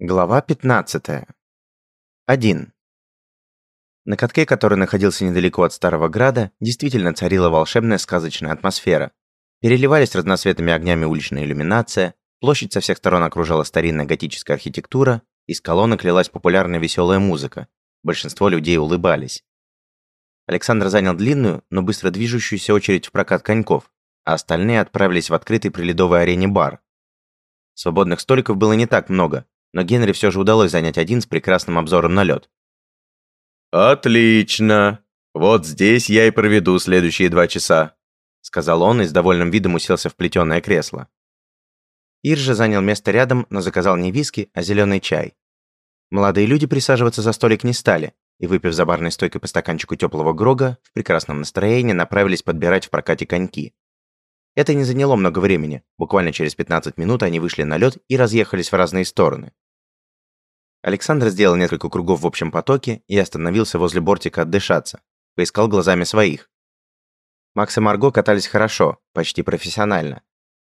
Глава 15. 1. На катке, который находился недалеко от Старого Града, действительно царила волшебная сказочная атмосфера. Переливались разноцветными огнями уличная иллюминация, площадь со всех сторон окружала старинная готическая архитектура, из колонок лилась популярная веселая музыка. Большинство людей улыбались. Александр занял длинную, но быстро движущуюся очередь в прокат коньков, а остальные отправились в открытый при ледовой арене бар. Свободных столиков было не так много, но Генри все же удалось занять один с прекрасным обзором на лед. «Отлично! Вот здесь я и проведу следующие два часа», сказал он и с довольным видом уселся в плетеное кресло. Ир же занял место рядом, но заказал не виски, а зеленый чай. Молодые люди присаживаться за столик не стали, и, выпив за барной стойкой по стаканчику теплого грога, в прекрасном настроении направились подбирать в прокате коньки. Это не заняло много времени. Буквально через 15 минут они вышли на лед и разъехались в разные стороны. Александр сделал несколько кругов в общем потоке и остановился возле бортика отдышаться. Поискал глазами своих. Макс и Марго катались хорошо, почти профессионально.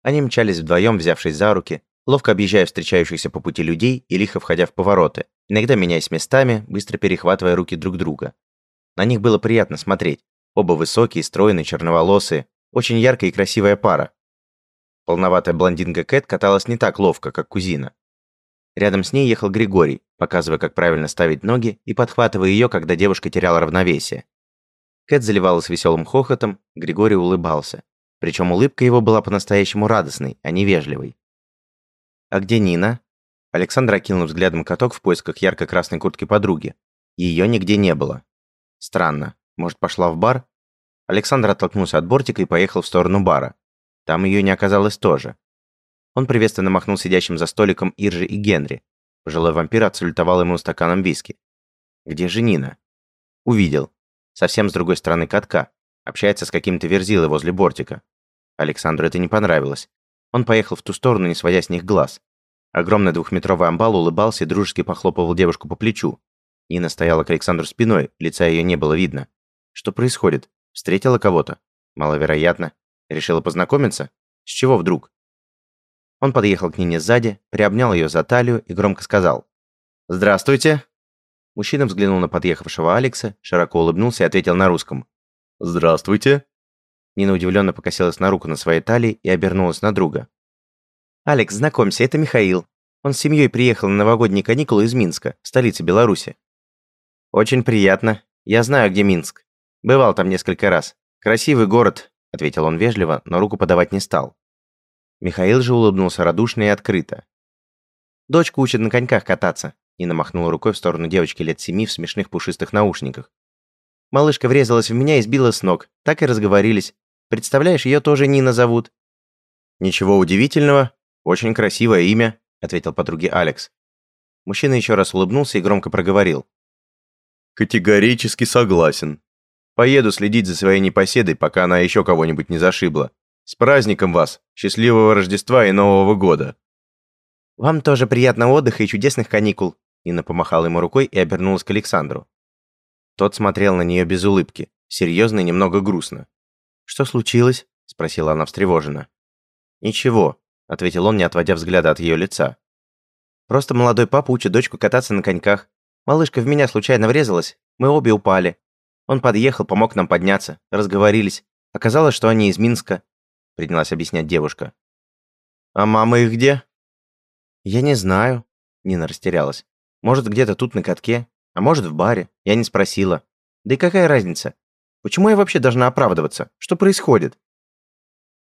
Они мчались вдвоем, взявшись за руки, ловко объезжая встречающихся по пути людей и лихо входя в повороты, иногда меняясь местами, быстро перехватывая руки друг друга. На них было приятно смотреть. Оба высокие, стройные, черноволосые, очень яркая и красивая пара. Полноватая блондинка Кэт каталась не так ловко, как кузина. Рядом с ней ехал Григорий, показывая, как правильно ставить ноги и подхватывая ее, когда девушка теряла равновесие. Кэт заливалась веселым хохотом, Григорий улыбался. Причем улыбка его была по-настоящему радостной, а не вежливой. «А где Нина?» Александр окинул взглядом каток в поисках ярко-красной куртки подруги. Ее нигде не было. Странно. Может, пошла в бар? Александр оттолкнулся от бортика и поехал в сторону бара. Там ее не оказалось тоже. Он приветственно махнул сидящим за столиком Иржи и Генри. Пожилой вампир отсалютовал ему стаканом виски. «Где же Нина?» «Увидел. Совсем с другой стороны катка. Общается с каким-то верзилой возле бортика. Александру это не понравилось. Он поехал в ту сторону, не сводя с них глаз. Огромный двухметровый амбал улыбался и дружески похлопывал девушку по плечу. Нина стояла к Александру спиной, лица ее не было видно. Что происходит? Встретила кого-то? Маловероятно. Решила познакомиться? С чего вдруг? Он подъехал к Нине сзади, приобнял ее за талию и громко сказал. «Здравствуйте!» Мужчина взглянул на подъехавшего Алекса, широко улыбнулся и ответил на русском. «Здравствуйте!» Нина удивленно покосилась на руку на своей талии и обернулась на друга. «Алекс, знакомься, это Михаил. Он с семьей приехал на новогодние каникулы из Минска, столицы Беларуси». «Очень приятно. Я знаю, где Минск. «Бывал там несколько раз. Красивый город», — ответил он вежливо, но руку подавать не стал. Михаил же улыбнулся радушно и открыто. «Дочку учат на коньках кататься», — Нина махнула рукой в сторону девочки лет семи в смешных пушистых наушниках. Малышка врезалась в меня и сбила с ног. Так и разговорились. Представляешь, ее тоже Нина зовут. «Ничего удивительного. Очень красивое имя», — ответил подруге Алекс. Мужчина еще раз улыбнулся и громко проговорил. «Категорически согласен. Поеду следить за своей непоседой, пока она еще кого-нибудь не зашибла. С праздником вас! Счастливого Рождества и Нового года!» «Вам тоже приятного отдыха и чудесных каникул!» Нина помахала ему рукой и обернулась к Александру. Тот смотрел на нее без улыбки, серьезно и немного грустно. «Что случилось?» – спросила она встревоженно. «Ничего», – ответил он, не отводя взгляда от ее лица. «Просто молодой папа учит дочку кататься на коньках. Малышка в меня случайно врезалась, мы обе упали. Он подъехал, помог нам подняться, разговорились. Оказалось, что они из Минска», — принялась объяснять девушка. «А мама их где?» «Я не знаю», — Нина растерялась. «Может, где-то тут на катке, а может, в баре. Я не спросила. Да и какая разница? Почему я вообще должна оправдываться? Что происходит?»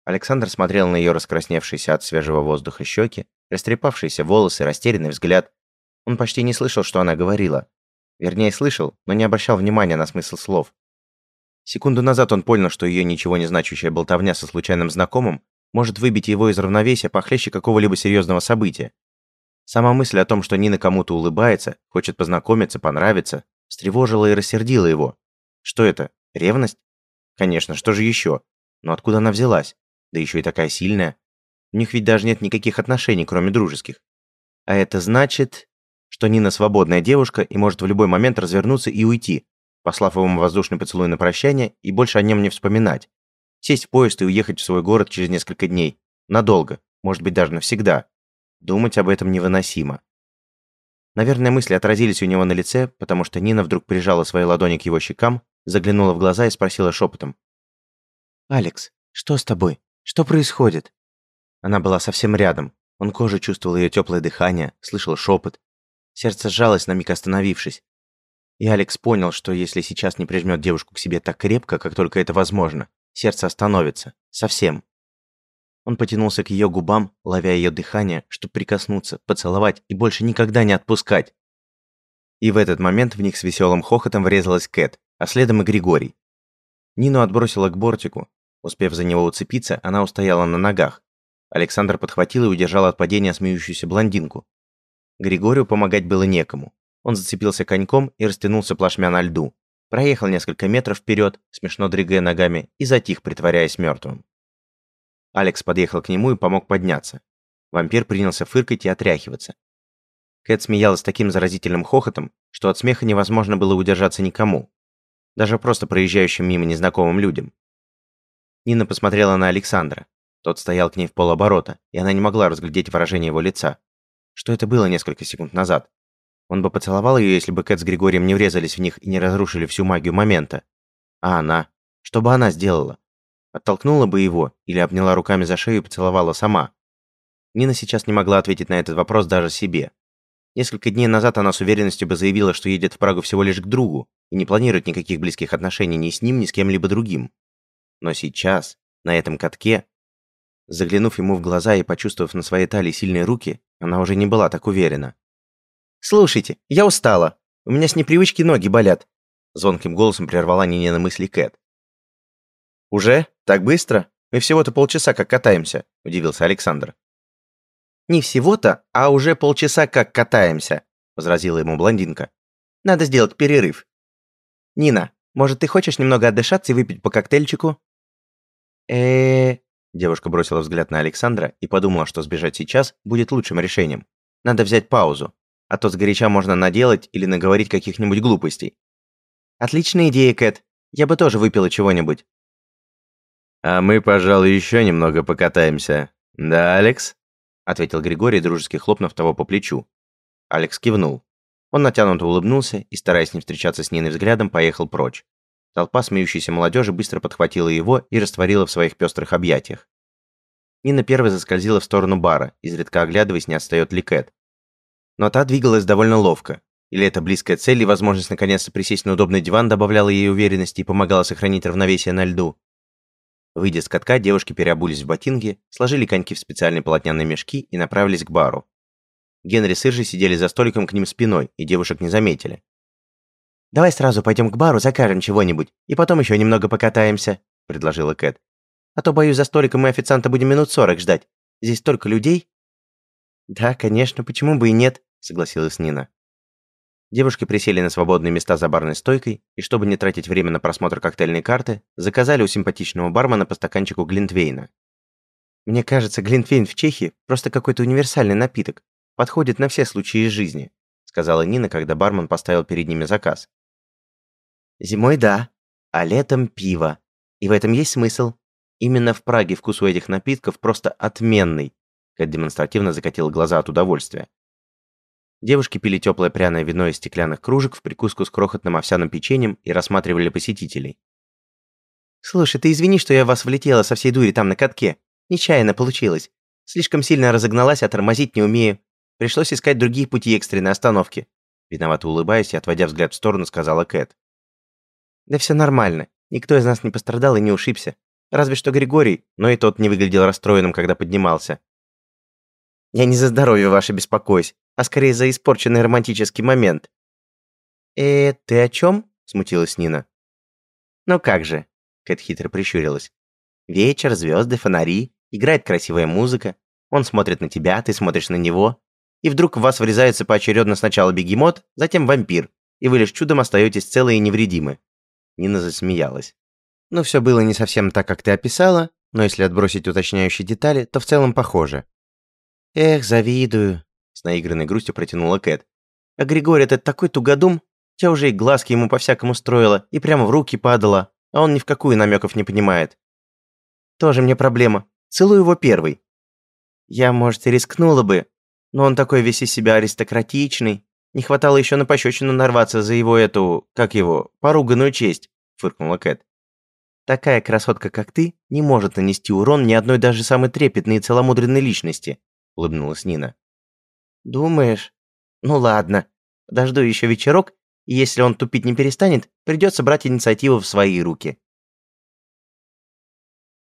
Александр смотрел на ее раскрасневшиеся от свежего воздуха щеки, растрепавшиеся волосы, растерянный взгляд. Он почти не слышал, что она говорила, Вернее, слышал, но не обращал внимания на смысл слов. Секунду назад он понял, что ее ничего не значащая болтовня со случайным знакомым может выбить его из равновесия похлеще какого-либо серьезного события. Сама мысль о том, что Нина кому-то улыбается, хочет познакомиться, понравиться, встревожила и рассердила его. Что это? Ревность? Конечно, что же еще? Но откуда она взялась? Да еще и такая сильная. У них ведь даже нет никаких отношений, кроме дружеских. А это значит что Нина свободная девушка и может в любой момент развернуться и уйти, послав ему воздушный поцелуй на прощание и больше о нем не вспоминать. Сесть в поезд и уехать в свой город через несколько дней. Надолго, может быть даже навсегда. Думать об этом невыносимо. Наверное, мысли отразились у него на лице, потому что Нина вдруг прижала свои ладони к его щекам, заглянула в глаза и спросила шепотом. «Алекс, что с тобой? Что происходит?» Она была совсем рядом. Он кожей чувствовал ее теплое дыхание, слышал шепот. Сердце сжалось, на миг остановившись. И Алекс понял, что если сейчас не прижмет девушку к себе так крепко, как только это возможно, сердце остановится. Совсем. Он потянулся к ее губам, ловя ее дыхание, чтобы прикоснуться, поцеловать и больше никогда не отпускать. И в этот момент в них с веселым хохотом врезалась Кэт, а следом и Григорий. Нину отбросила к бортику. Успев за него уцепиться, она устояла на ногах. Александр подхватил и удержал от падения смеющуюся блондинку. Григорию помогать было некому. Он зацепился коньком и растянулся плашмя на льду. Проехал несколько метров вперед, смешно дрыгая ногами, и затих, притворяясь мертвым. Алекс подъехал к нему и помог подняться. Вампир принялся фыркать и отряхиваться. Кэт смеялась таким заразительным хохотом, что от смеха невозможно было удержаться никому. Даже просто проезжающим мимо незнакомым людям. Нина посмотрела на Александра. Тот стоял к ней в полоборота, и она не могла разглядеть выражение его лица. Что это было несколько секунд назад? Он бы поцеловал ее, если бы Кэт с Григорием не врезались в них и не разрушили всю магию момента. А она? Что бы она сделала? Оттолкнула бы его или обняла руками за шею и поцеловала сама. Нина сейчас не могла ответить на этот вопрос даже себе. Несколько дней назад она с уверенностью бы заявила, что едет в Прагу всего лишь к другу и не планирует никаких близких отношений ни с ним, ни с кем-либо другим. Но сейчас, на этом катке, заглянув ему в глаза и почувствовав на своей талии сильные руки, она уже не была так уверена. «Слушайте, я устала. У меня с непривычки ноги болят», звонким голосом прервала Нинина мысли Кэт. «Уже? Так быстро? Мы всего-то полчаса как катаемся», – удивился Александр. «Не всего-то, а уже полчаса как катаемся», – возразила ему блондинка. «Надо сделать перерыв». «Нина, может, ты хочешь немного отдышаться и выпить по коктейльчику?» э Девушка бросила взгляд на Александра и подумала, что сбежать сейчас будет лучшим решением. Надо взять паузу, а то сгоряча можно наделать или наговорить каких-нибудь глупостей. «Отличная идея, Кэт. Я бы тоже выпила чего-нибудь. «А мы, пожалуй, еще немного покатаемся. Да, Алекс?» ответил Григорий, дружески хлопнув того по плечу. Алекс кивнул. Он натянуто улыбнулся и, стараясь не встречаться с Ниной взглядом, поехал прочь. Толпа смеющейся молодежи быстро подхватила его и растворила в своих пестрых объятиях. Нина первой заскользила в сторону бара, изредка оглядываясь, не отстает ли Кэт. Но та двигалась довольно ловко. Или эта близкая цель и возможность наконец-то присесть на удобный диван добавляла ей уверенности и помогала сохранить равновесие на льду. Выйдя с катка, девушки переобулись в ботинки, сложили коньки в специальные полотняные мешки и направились к бару. Генри с Иржей сидели за столиком к ним спиной, и девушек не заметили. «Давай сразу пойдем к бару, закажем чего-нибудь, и потом еще немного покатаемся», – предложила Кэт. «А то, боюсь, за столиком мы официанта будем минут сорок ждать. Здесь столько людей». «Да, конечно, почему бы и нет», – согласилась Нина. Девушки присели на свободные места за барной стойкой и, чтобы не тратить время на просмотр коктейльной карты, заказали у симпатичного бармена по стаканчику глинтвейна. «Мне кажется, глинтвейн в Чехии просто какой-то универсальный напиток. Подходит на все случаи жизни», сказала Нина, когда бармен поставил перед ними заказ. «Зимой да, а летом пиво. И в этом есть смысл. Именно в Праге вкус у этих напитков просто отменный», Кэт демонстративно закатил глаза от удовольствия. Девушки пили теплое пряное вино из стеклянных кружек в прикуску с крохотным овсяным печеньем и рассматривали посетителей. «Слушай, ты извини, что я вас влетела со всей дури там на катке. Нечаянно получилось. Слишком сильно разогналась, а тормозить не умею. Пришлось искать другие пути экстренной остановки». Виновато улыбаясь и отводя взгляд в сторону, сказала Кэт. «Да все нормально. Никто из нас не пострадал и не ушибся. Разве что Григорий, но и тот не выглядел расстроенным, когда поднимался. Я не за здоровье ваше беспокоюсь а скорее за испорченный романтический момент. «Э, ты о чем?» – смутилась Нина. «Ну как же», – Кэт хитро прищурилась. «Вечер, звезды, фонари, играет красивая музыка, он смотрит на тебя, ты смотришь на него, и вдруг в вас врезается поочередно сначала бегемот, затем вампир, и вы лишь чудом остаетесь целы и невредимы». Нина засмеялась. «Ну, все было не совсем так, как ты описала, но если отбросить уточняющие детали, то в целом похоже». «Эх, завидую», с наигранной грустью протянула Кэт. «А Григорий этот такой тугодум, тебя уже и глазки ему по-всякому строила, и прямо в руки падала, а он ни в какую намеков не понимает. Тоже мне проблема. Целую его первый. Я, может, и рискнула бы, но он такой весь из себя аристократичный, Не хватало еще на пощечину нарваться за его эту, как его, поруганную честь», — фыркнула Кэт. «Такая красотка, как ты, не может нанести урон ни одной даже самой трепетной и целомудренной личности», — улыбнулась Нина. «Думаешь? Ну ладно. Дожду еще вечерок, и если он тупить не перестанет, придется брать инициативу в свои руки».